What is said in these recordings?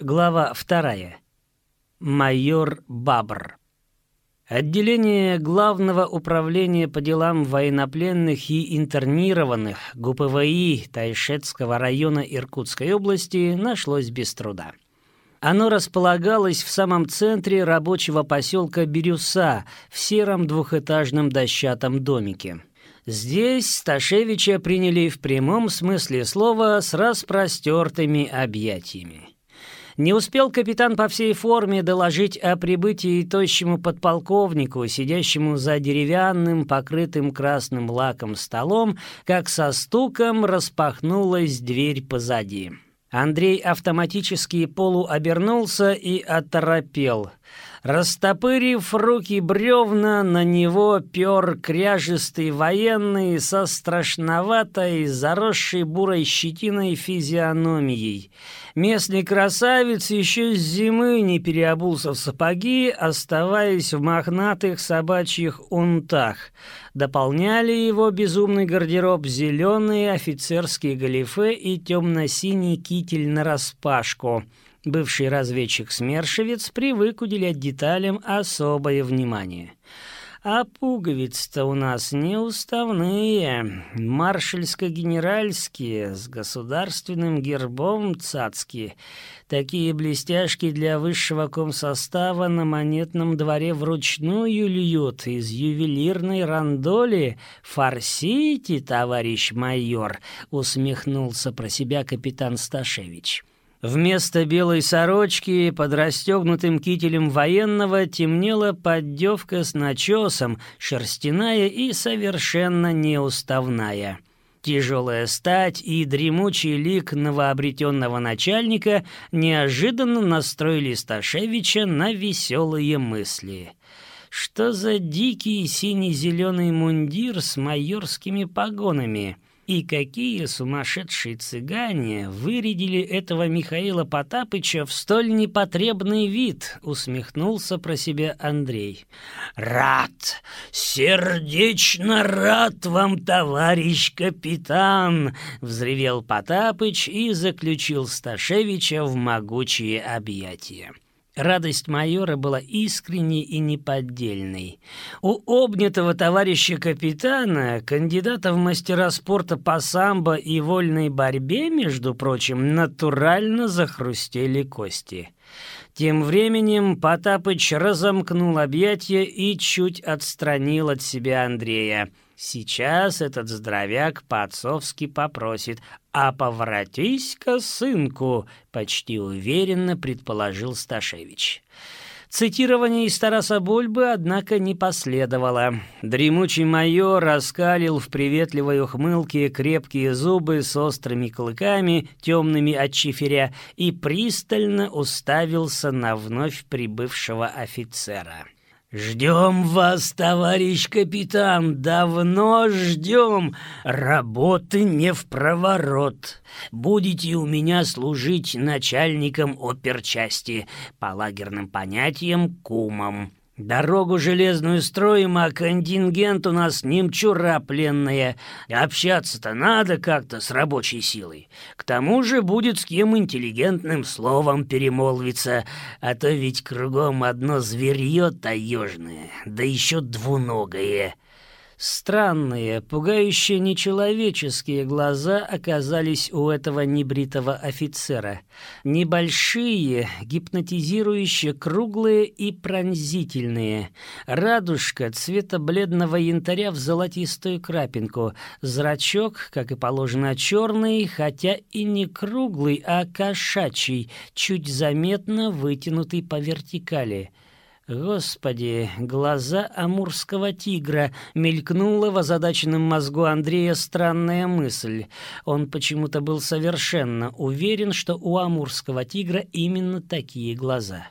Глава вторая. Майор Бабр. Отделение Главного управления по делам военнопленных и интернированных ГУПВИ Тайшетского района Иркутской области нашлось без труда. Оно располагалось в самом центре рабочего поселка Бирюса в сером двухэтажном дощатом домике. Здесь Сташевича приняли в прямом смысле слова с распростертыми объятиями. Не успел капитан по всей форме доложить о прибытии тощему подполковнику, сидящему за деревянным, покрытым красным лаком столом, как со стуком распахнулась дверь позади. Андрей автоматически полуобернулся и оторопел. Растопырив руки бревна, на него пер кряжистый военный со страшноватой, заросшей бурой щетиной физиономией. Местный красавец еще с зимы не переобулся в сапоги, оставаясь в мохнатых собачьих унтах. Дополняли его безумный гардероб зеленые офицерские галифе и темно-синий китель нараспашку. Бывший разведчик-смершевец привык уделять деталям особое внимание. А пуговицы-то у нас не уставные, маршальско-генеральские, с государственным гербом цацки. Такие блестяшки для высшего комсостава на монетном дворе вручную льют из ювелирной рандоли. «Форсите, товарищ майор!» — усмехнулся про себя капитан Сташевич. Вместо белой сорочки под расстегнутым кителем военного темнела поддевка с начесом, шерстяная и совершенно неуставная. Тяжелая стать и дремучий лик новообретенного начальника неожиданно настроили Сташевича на веселые мысли. Что за дикий сине-зеленый мундир с майорскими погонами — и какие сумасшедшие цыгане вырядили этого Михаила Потапыча в столь непотребный вид, усмехнулся про себя Андрей. Рад, сердечно рад вам, товарищ капитан, взревел Потапыч и заключил Сташевича в могучие объятия. Радость майора была искренней и неподдельной. У обнятого товарища капитана, кандидата в мастера спорта по самбо и вольной борьбе, между прочим, натурально захрустели кости. Тем временем Потапыч разомкнул объятия и чуть отстранил от себя Андрея. Сейчас этот здоровяк по-отцовски попросит «А поворотись-ка, сынку», — почти уверенно предположил Сташевич. Цитирование из Тараса Бульбы, однако, не последовало. Дремучий майор раскалил в приветливой ухмылке крепкие зубы с острыми клыками, темными от чиферя, и пристально уставился на вновь прибывшего офицера. «Ждем вас, товарищ капитан, давно ждем. Работы не в проворот. Будете у меня служить начальником оперчасти, по лагерным понятиям кумом». Дорогу железную строим, а контингент у нас немчура пленная. Общаться-то надо как-то с рабочей силой. К тому же будет с кем интеллигентным словом перемолвиться, а то ведь кругом одно зверье таежное, да еще двуногое». Странные, пугающие нечеловеческие глаза оказались у этого небритого офицера. Небольшие, гипнотизирующие, круглые и пронзительные. Радужка цвета бледного янтаря в золотистую крапинку. Зрачок, как и положено, черный, хотя и не круглый, а кошачий, чуть заметно вытянутый по вертикали. Господи, глаза амурского тигра! Мелькнула в озадаченном мозгу Андрея странная мысль. Он почему-то был совершенно уверен, что у амурского тигра именно такие глаза.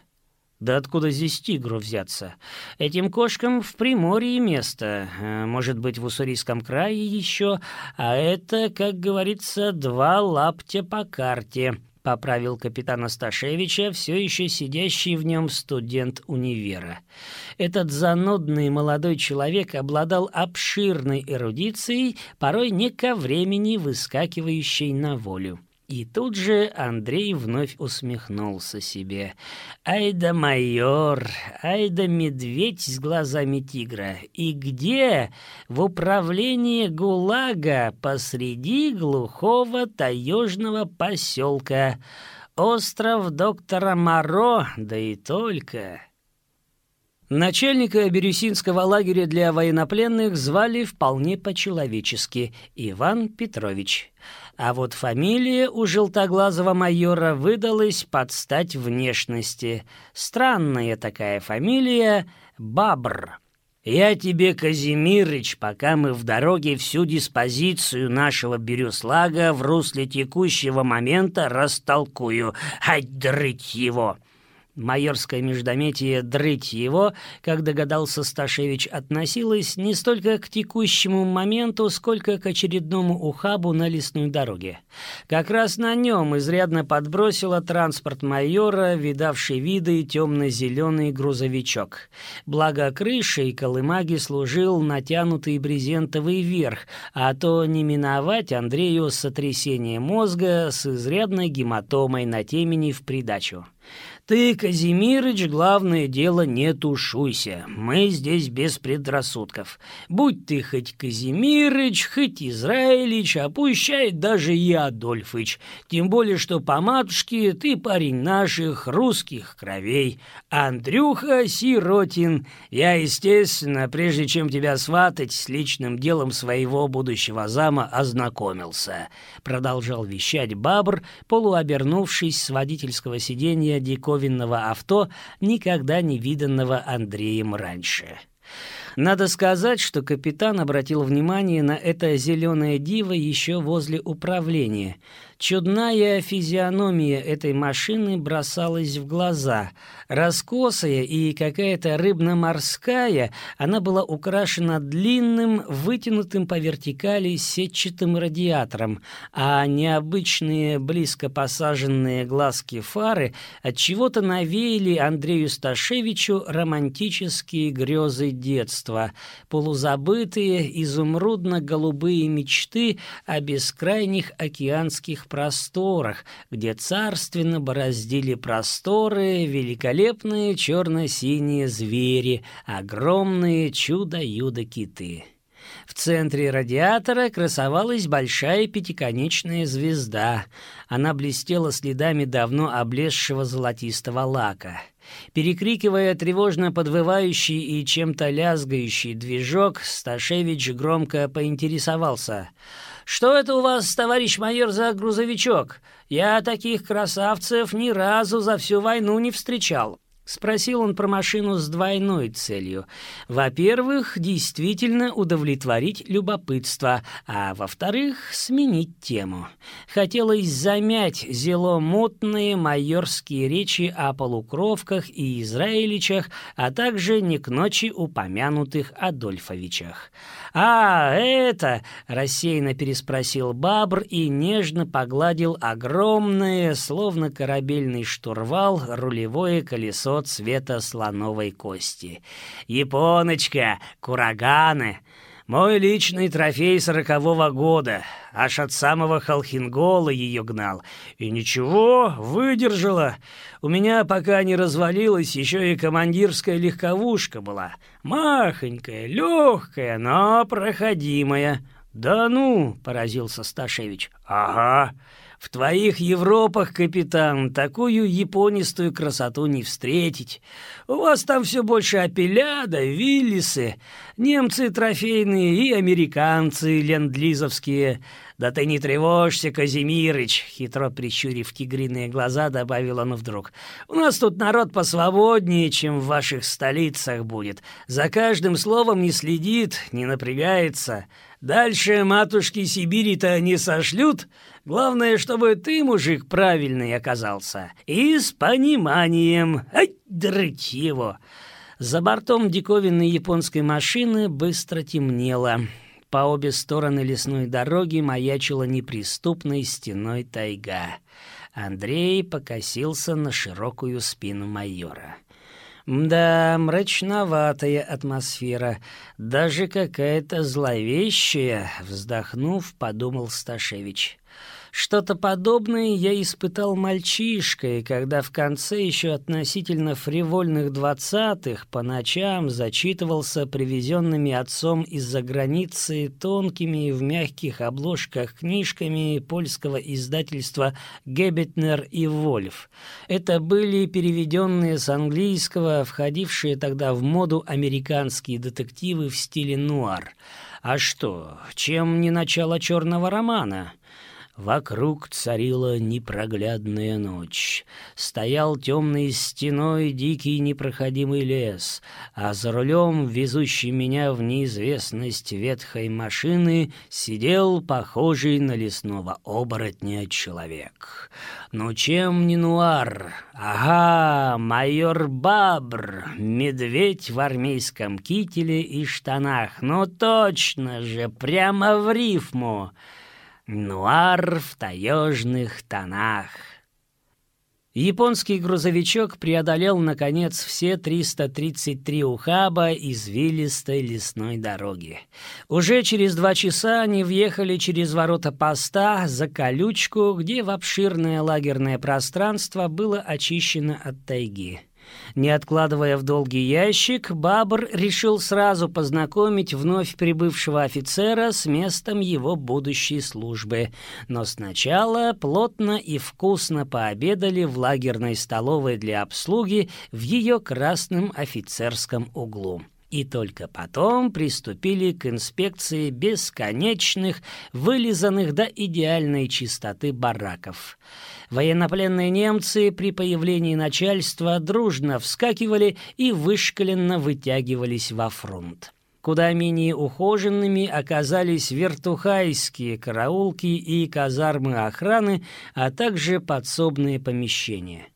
Да откуда здесь тигру взяться? Этим кошкам в Приморье место, а, может быть, в Уссурийском крае еще, а это, как говорится, два лаптя по карте — поправил капитана Сташевича, все еще сидящий в нем студент универа. Этот занудный молодой человек обладал обширной эрудицией, порой не ко времени выскакивающей на волю. И тут же Андрей вновь усмехнулся себе. «Ай да майор, ай да медведь с глазами тигра! И где? В управлении ГУЛАГа посреди глухого таежного поселка. Остров доктора Моро, да и только!» Начальника Бирюсинского лагеря для военнопленных звали вполне по-человечески Иван Петрович. А вот фамилия у желтоглазого майора выдалась под стать внешности. Странная такая фамилия — Бабр. «Я тебе, Казимирыч, пока мы в дороге всю диспозицию нашего бирюслага в русле текущего момента растолкую. Ай, дрыть его!» Майорское междометие «дрыть его», как догадался Сташевич, относилось не столько к текущему моменту, сколько к очередному ухабу на лесной дороге. Как раз на нем изрядно подбросило транспорт майора, видавший виды темно-зеленый грузовичок. Благо крышей колымаги служил натянутый брезентовый верх, а то не миновать Андрею сотрясение мозга с изрядной гематомой на темени в придачу. Ты, Казимирыч, главное дело, не тушуйся. Мы здесь без предрассудков. Будь ты хоть Казимирыч, хоть Израилич, а пущай даже и Адольфыч. Тем более, что по матушке ты парень наших русских кровей. Андрюха Сиротин. Я, естественно, прежде чем тебя сватать, с личным делом своего будущего зама ознакомился. Продолжал вещать Бабр, полуобернувшись с водительского сиденья диковинного диковинного авто, никогда не виданного Андреем раньше. Надо сказать, что капитан обратил внимание на это зеленое диво еще возле управления — Чудная физиономия этой машины бросалась в глаза. Раскосая и какая-то рыбно-морская, она была украшена длинным, вытянутым по вертикали сетчатым радиатором, а необычные близко посаженные глазки фары от чего то навеяли Андрею Сташевичу романтические грезы детства, полузабытые изумрудно-голубые мечты о бескрайних океанских просторах, где царственно бороздили просторы великолепные черно-синие звери, огромные чудо-юдо-киты. В центре радиатора красовалась большая пятиконечная звезда. Она блестела следами давно облезшего золотистого лака. Перекрикивая тревожно подвывающий и чем-то лязгающий движок, Сташевич громко поинтересовался — «Что это у вас, товарищ майор, за грузовичок? Я таких красавцев ни разу за всю войну не встречал». Спросил он про машину с двойной целью. Во-первых, действительно удовлетворить любопытство, а во-вторых, сменить тему. Хотелось замять зело мутные майорские речи о полукровках и израиличах, а также не к ночи упомянутых Адольфовичах. «А, это!» — рассеянно переспросил Бабр и нежно погладил огромное, словно корабельный штурвал, рулевое колесо цвета слоновой кости. «Японочка! Кураганы!» Мой личный трофей сорокового года. Аж от самого Халхингола ее гнал. И ничего, выдержала. У меня пока не развалилась, еще и командирская легковушка была. Махонькая, легкая, но проходимая. «Да ну!» — поразился Сташевич. «Ага!» В твоих Европах, капитан, такую японистую красоту не встретить. У вас там все больше апеляда, виллисы, немцы трофейные и американцы ленд-лизовские. Да ты не тревожься, Казимирыч, хитро прищурив тигриные глаза, добавил он вдруг. У нас тут народ посвободнее, чем в ваших столицах будет. За каждым словом не следит, не напрягается. Дальше матушки Сибири-то не сошлют. Главное, чтобы ты, мужик, правильный оказался. И с пониманием. Ай, дрыть его!» За бортом диковинной японской машины быстро темнело. По обе стороны лесной дороги маячила неприступной стеной тайга. Андрей покосился на широкую спину майора. Да, мрачноватая атмосфера, даже какая-то зловещая, вздохнув, подумал Сташевич. Что-то подобное я испытал мальчишкой, когда в конце еще относительно фривольных двадцатых по ночам зачитывался привезенными отцом из-за границы тонкими в мягких обложках книжками польского издательства «Гебетнер и Вольф». Это были переведенные с английского, входившие тогда в моду американские детективы в стиле нуар. А что, чем не начало черного романа? Вокруг царила непроглядная ночь. Стоял темной стеной дикий непроходимый лес, а за рулем, везущий меня в неизвестность ветхой машины, сидел похожий на лесного оборотня человек. Ну чем не нуар? Ага, майор Бабр, медведь в армейском кителе и штанах. Ну точно же, прямо в рифму. Нуар в таежных тонах. Японский грузовичок преодолел, наконец, все 333 ухаба извилистой лесной дороги. Уже через два часа они въехали через ворота поста за колючку, где в обширное лагерное пространство было очищено от тайги. Не откладывая в долгий ящик, Бабр решил сразу познакомить вновь прибывшего офицера с местом его будущей службы. Но сначала плотно и вкусно пообедали в лагерной столовой для обслуги в ее красном офицерском углу и только потом приступили к инспекции бесконечных, вылизанных до идеальной чистоты бараков. Военнопленные немцы при появлении начальства дружно вскакивали и вышкаленно вытягивались во фронт. Куда менее ухоженными оказались вертухайские караулки и казармы охраны, а также подсобные помещения.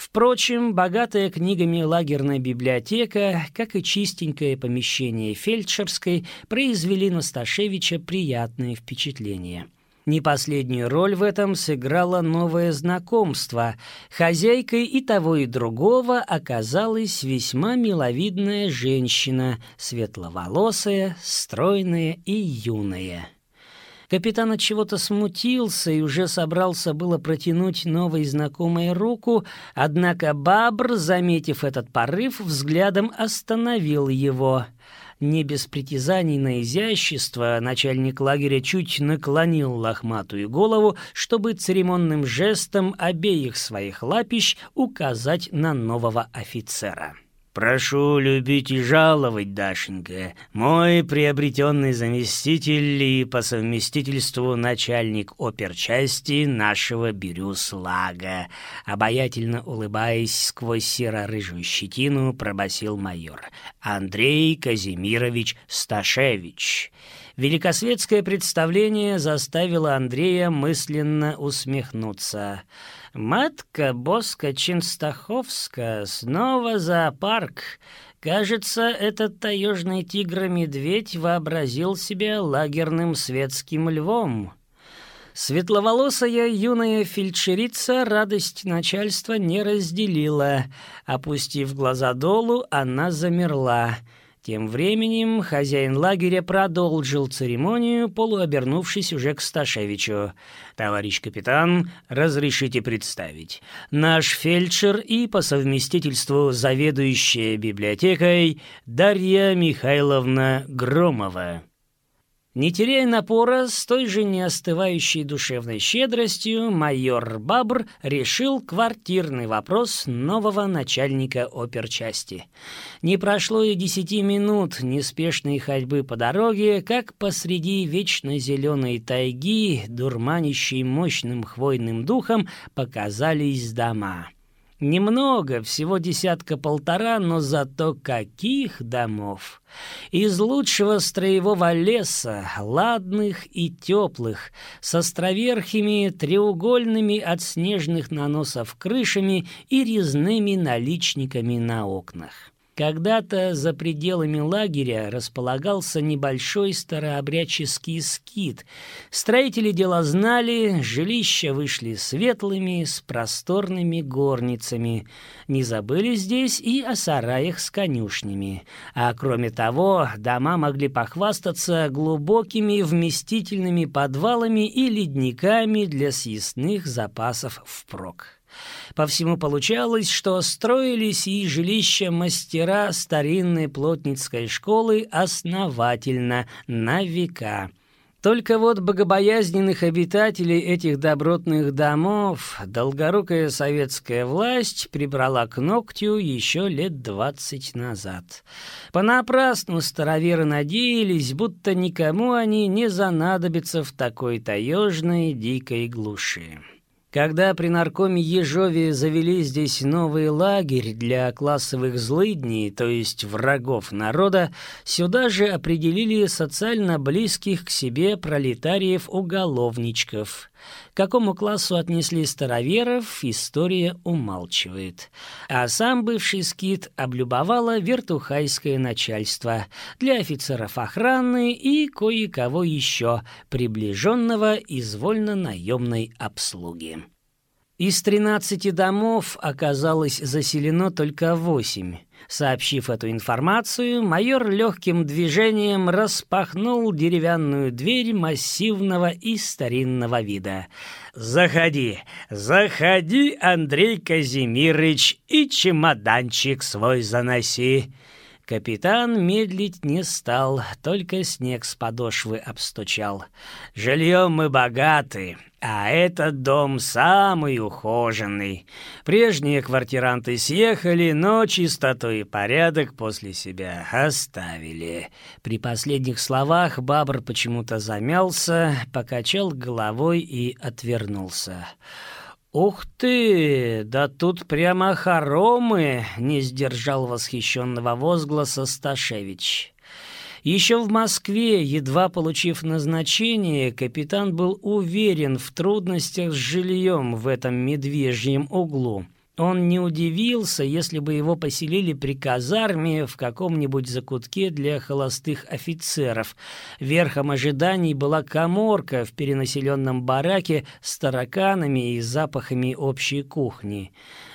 Впрочем, богатая книгами лагерная библиотека, как и чистенькое помещение фельдшерской, произвели на Сташевича приятное впечатление. Не последнюю роль в этом сыграло новое знакомство. Хозяйкой и того, и другого оказалась весьма миловидная женщина, светловолосая, стройная и юная. Капитан от чего-то смутился и уже собрался было протянуть новой знакомой руку, однако Бабр, заметив этот порыв, взглядом остановил его. Не без притязаний на изящество начальник лагеря чуть наклонил лохматую голову, чтобы церемонным жестом обеих своих лапищ указать на нового офицера. «Прошу любить и жаловать, Дашенька, мой приобретенный заместитель и по совместительству начальник оперчасти нашего Бирюслага», обаятельно улыбаясь сквозь серо-рыжую щетину, пробасил майор. «Андрей Казимирович Сташевич». Великосветское представление заставило Андрея мысленно усмехнуться – Матка Боска Чинстаховска снова зоопарк. Кажется, этот таежный тигр-медведь вообразил себя лагерным светским львом. Светловолосая юная фельдшерица радость начальства не разделила. Опустив глаза долу, она замерла — тем временем хозяин лагеря продолжил церемонию, полуобернувшись уже к Сташевичу. «Товарищ капитан, разрешите представить. Наш фельдшер и по совместительству заведующая библиотекой Дарья Михайловна Громова». Не теряя напора, с той же неостывающей душевной щедростью, майор Бабр решил квартирный вопрос нового начальника оперчасти. Не прошло и десяти минут неспешной ходьбы по дороге, как посреди вечно зеленой тайги, дурманящей мощным хвойным духом, показались дома. Немного, всего десятка-полтора, но зато каких домов! Из лучшего строевого леса, ладных и теплых, с островерхими, треугольными от снежных наносов крышами и резными наличниками на окнах. Когда-то за пределами лагеря располагался небольшой старообрядческий скит. Строители дела знали, жилища вышли светлыми, с просторными горницами. Не забыли здесь и о сараях с конюшнями. А кроме того, дома могли похвастаться глубокими вместительными подвалами и ледниками для съестных запасов впрок. По всему получалось, что строились и жилища мастера старинной плотницкой школы основательно, на века. Только вот богобоязненных обитателей этих добротных домов долгорукая советская власть прибрала к ногтю еще лет двадцать назад. Понапрасну староверы надеялись, будто никому они не занадобятся в такой таежной дикой глуши. Когда при наркоме Ежове завели здесь новый лагерь для классовых злыдней, то есть врагов народа, сюда же определили социально близких к себе пролетариев-уголовничков. К какому классу отнесли староверов, история умалчивает. А сам бывший скит облюбовало вертухайское начальство для офицеров охраны и кое-кого еще, приближенного из вольно-наемной обслуги. Из 13 домов оказалось заселено только 8. Сообщив эту информацию, майор легким движением распахнул деревянную дверь массивного и старинного вида. «Заходи, заходи, Андрей Казимирыч, и чемоданчик свой заноси!» Капитан медлить не стал, только снег с подошвы обстучал. «Жильем мы богаты, а этот дом самый ухоженный. Прежние квартиранты съехали, но чистоту и порядок после себя оставили». При последних словах Бабр почему-то замялся, покачал головой и отвернулся. «Ух ты! Да тут прямо хоромы!» — не сдержал восхищенного возгласа Сташевич. Еще в Москве, едва получив назначение, капитан был уверен в трудностях с жильем в этом медвежьем углу — он не удивился, если бы его поселили при казарме в каком-нибудь закутке для холостых офицеров. Верхом ожиданий была коморка в перенаселенном бараке с тараканами и запахами общей кухни.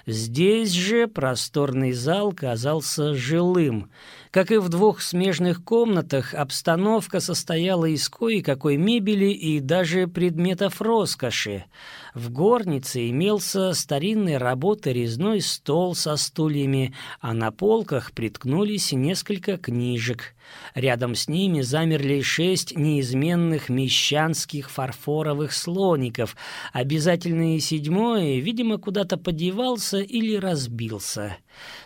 Здесь же просторный зал казался жилым. Как и в двух смежных комнатах, обстановка состояла из кое-какой мебели и даже предметов роскоши. В горнице имелся старинной работы резной стол со стульями, а на полках приткнулись несколько книжек. Рядом с ними замерли шесть неизменных мещанских фарфоровых слоников. Обязательный седьмой, видимо, куда-то подевался или разбился.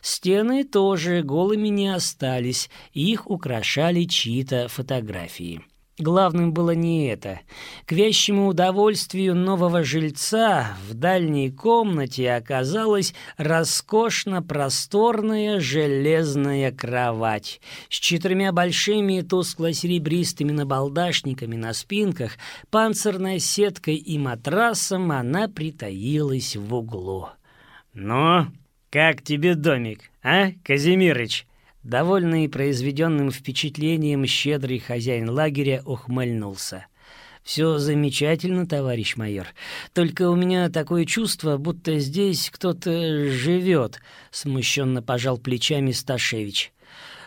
Стены тоже голыми не остались, их украшали чьи-то фотографии. Главным было не это. К вящему удовольствию нового жильца в дальней комнате оказалась роскошно просторная железная кровать с четырьмя большими тускло-серебристыми набалдашниками на спинках, панцирной сеткой и матрасом она притаилась в углу. «Ну, как тебе домик, а, Казимирыч?» Довольный произведенным впечатлением щедрый хозяин лагеря ухмыльнулся. «Все замечательно, товарищ майор. Только у меня такое чувство, будто здесь кто-то живет», — смущенно пожал плечами Сташевич.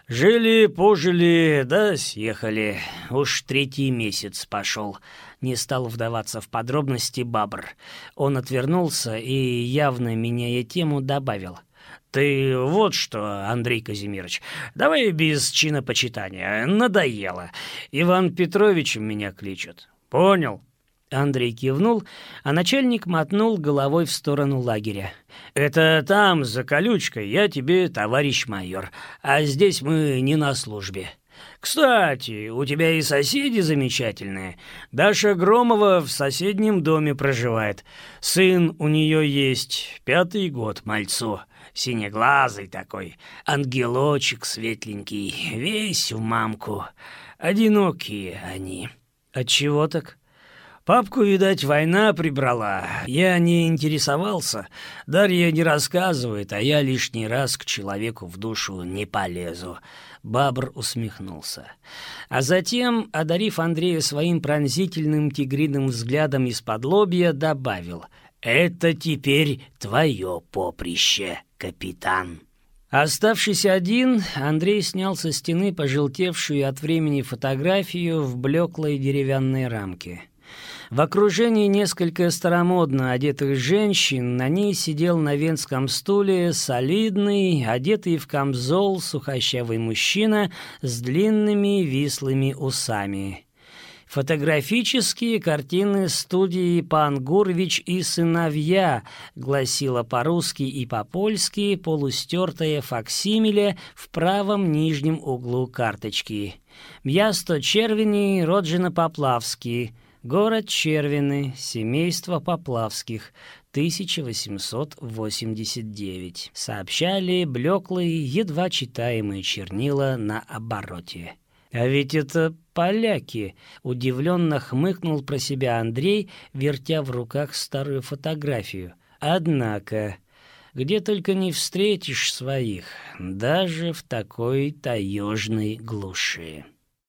«Жили, пожили, да съехали. Уж третий месяц пошел». Не стал вдаваться в подробности Бабр. Он отвернулся и, явно меняя тему, добавил — «Ты вот что, Андрей Казимирович, давай без чинопочитания. Надоело. Иван Петрович меня кличут. Понял?» Андрей кивнул, а начальник мотнул головой в сторону лагеря. «Это там, за колючкой, я тебе товарищ майор, а здесь мы не на службе». «Кстати, у тебя и соседи замечательные. Даша Громова в соседнем доме проживает. Сын у нее есть, пятый год мальцу синеглазый такой, ангелочек светленький, весь в мамку. Одинокие они. Отчего так? Папку, видать, война прибрала. Я не интересовался. Дарья не рассказывает, а я лишний раз к человеку в душу не полезу. Бабр усмехнулся. А затем, одарив Андрея своим пронзительным тигриным взглядом из-под лобья, добавил «Это теперь твое поприще, капитан». Оставшись один, Андрей снял со стены пожелтевшую от времени фотографию в блеклой деревянной рамке. В окружении несколько старомодно одетых женщин на ней сидел на венском стуле солидный, одетый в камзол сухощавый мужчина с длинными вислыми усами. «Фотографические картины студии «Пан Гурвич и сыновья», гласила по-русски и по-польски полустертая факсимиле в правом нижнем углу карточки. «Мьясто Червени, Роджина Поплавский», Город Червины, семейство Поплавских, 1889. Сообщали блеклые, едва читаемые чернила на обороте. «А ведь это поляки!» — удивленно хмыкнул про себя Андрей, вертя в руках старую фотографию. «Однако...» где только не встретишь своих, даже в такой таежной глуши.